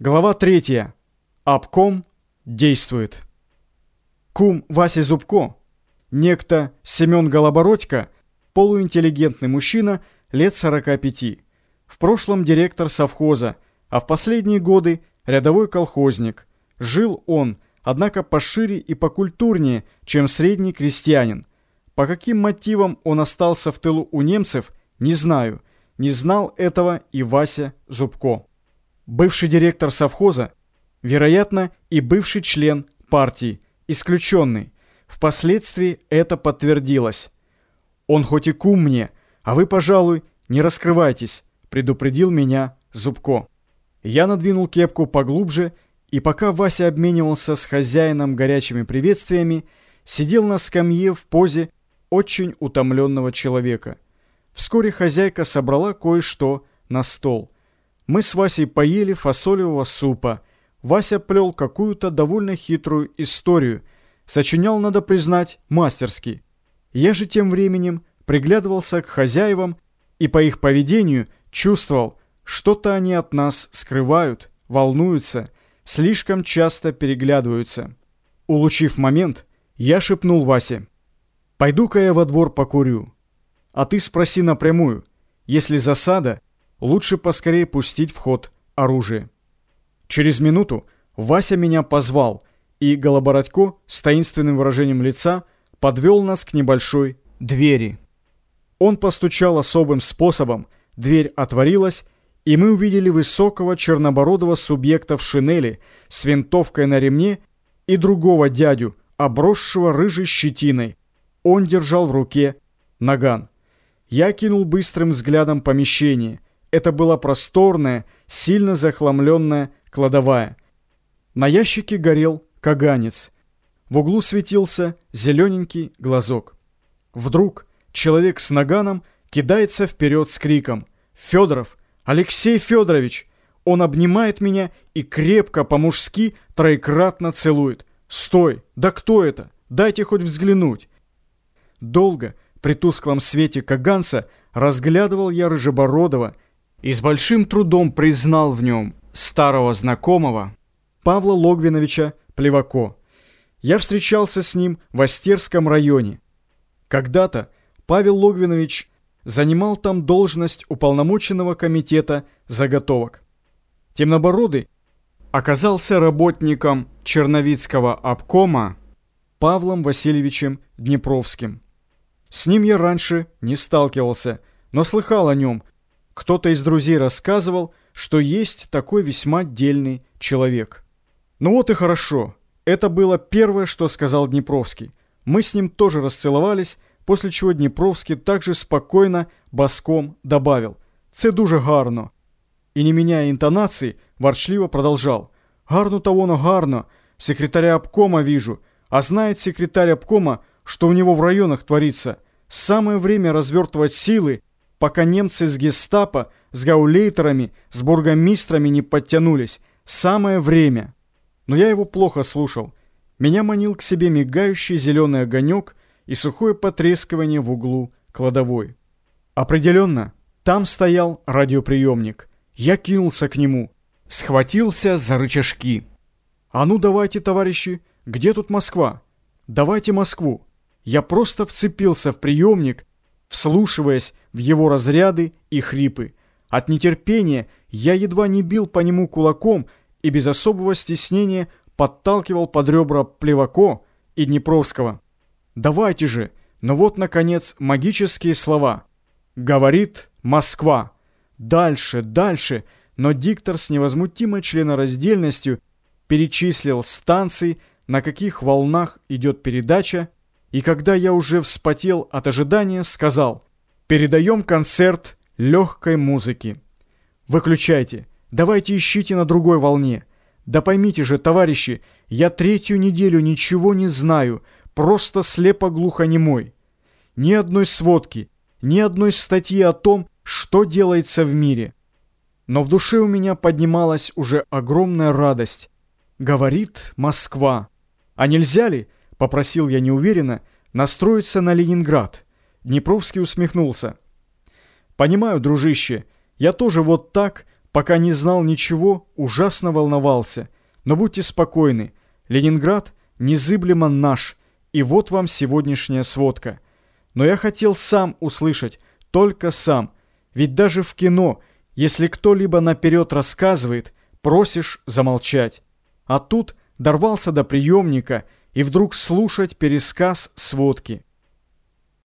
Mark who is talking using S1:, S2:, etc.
S1: Глава третья. Обком действует. Кум Вася Зубко, некто Семен Голобородько, полуинтеллигентный мужчина лет 45. В прошлом директор совхоза, а в последние годы рядовой колхозник. Жил он, однако пошире и покультурнее, чем средний крестьянин. По каким мотивам он остался в тылу у немцев, не знаю. Не знал этого и Вася Зубко бывший директор совхоза, вероятно, и бывший член партии, исключенный. Впоследствии это подтвердилось. «Он хоть и кум мне, а вы, пожалуй, не раскрывайтесь», предупредил меня Зубко. Я надвинул кепку поглубже, и пока Вася обменивался с хозяином горячими приветствиями, сидел на скамье в позе очень утомленного человека. Вскоре хозяйка собрала кое-что на стол – мы с Васей поели фасолевого супа. Вася плел какую-то довольно хитрую историю. Сочинял, надо признать, мастерски. Я же тем временем приглядывался к хозяевам и по их поведению чувствовал, что-то они от нас скрывают, волнуются, слишком часто переглядываются. Улучив момент, я шепнул Васе. «Пойду-ка я во двор покурю. А ты спроси напрямую. Если засада, Лучше поскорее пустить в ход оружие. Через минуту Вася меня позвал, и Голобородько с таинственным выражением лица подвел нас к небольшой двери. Он постучал особым способом, дверь отворилась, и мы увидели высокого чернобородого субъекта в шинели с винтовкой на ремне и другого дядю, обросшего рыжей щетиной. Он держал в руке наган. Я кинул быстрым взглядом помещение — это была просторная, сильно захламленная кладовая. На ящике горел каганец. В углу светился зелененький глазок. Вдруг человек с наганом кидается вперед с криком «Федоров! Алексей Федорович!» Он обнимает меня и крепко по-мужски троекратно целует. «Стой! Да кто это? Дайте хоть взглянуть!» Долго, при тусклом свете каганца, разглядывал я Рыжебородова, и с большим трудом признал в нем старого знакомого Павла Логвиновича Плевако. Я встречался с ним в Остерском районе. Когда-то Павел Логвинович занимал там должность уполномоченного комитета заготовок. Темнобородый оказался работником Черновицкого обкома Павлом Васильевичем Днепровским. С ним я раньше не сталкивался, но слыхал о нем – кто-то из друзей рассказывал, что есть такой весьма дельный человек. Ну вот и хорошо. Это было первое, что сказал Днепровский. Мы с ним тоже расцеловались, после чего Днепровский также спокойно, боском добавил «Це дуже гарно». И не меняя интонации, ворчливо продолжал «Гарно-то воно гарно, секретаря обкома вижу, а знает секретарь обкома, что у него в районах творится. Самое время развертывать силы пока немцы с гестапо, с гаулейтерами, с бургомистрами не подтянулись. Самое время. Но я его плохо слушал. Меня манил к себе мигающий зеленый огонек и сухое потрескивание в углу кладовой. Определенно, там стоял радиоприемник. Я кинулся к нему, схватился за рычажки. «А ну давайте, товарищи, где тут Москва? Давайте Москву!» Я просто вцепился в приемник вслушиваясь в его разряды и хрипы. От нетерпения я едва не бил по нему кулаком и без особого стеснения подталкивал под ребра Плевако и Днепровского. «Давайте же!» Но вот, наконец, магические слова. «Говорит Москва». Дальше, дальше, но диктор с невозмутимой членораздельностью перечислил станции, на каких волнах идет передача, и когда я уже вспотел от ожидания, сказал «Передаем концерт легкой музыки». «Выключайте, давайте ищите на другой волне». «Да поймите же, товарищи, я третью неделю ничего не знаю, просто слепо-глухонемой. Ни одной сводки, ни одной статьи о том, что делается в мире». Но в душе у меня поднималась уже огромная радость. Говорит Москва. А нельзя ли, Попросил я неуверенно настроиться на Ленинград. Днепровский усмехнулся. «Понимаю, дружище, я тоже вот так Пока не знал ничего, ужасно волновался. Но будьте спокойны, Ленинград незыблемо наш, и вот вам сегодняшняя сводка. Но я хотел сам услышать, только сам. Ведь даже в кино, если кто-либо наперед рассказывает, просишь замолчать. А тут дорвался до приемника и вдруг слушать пересказ сводки.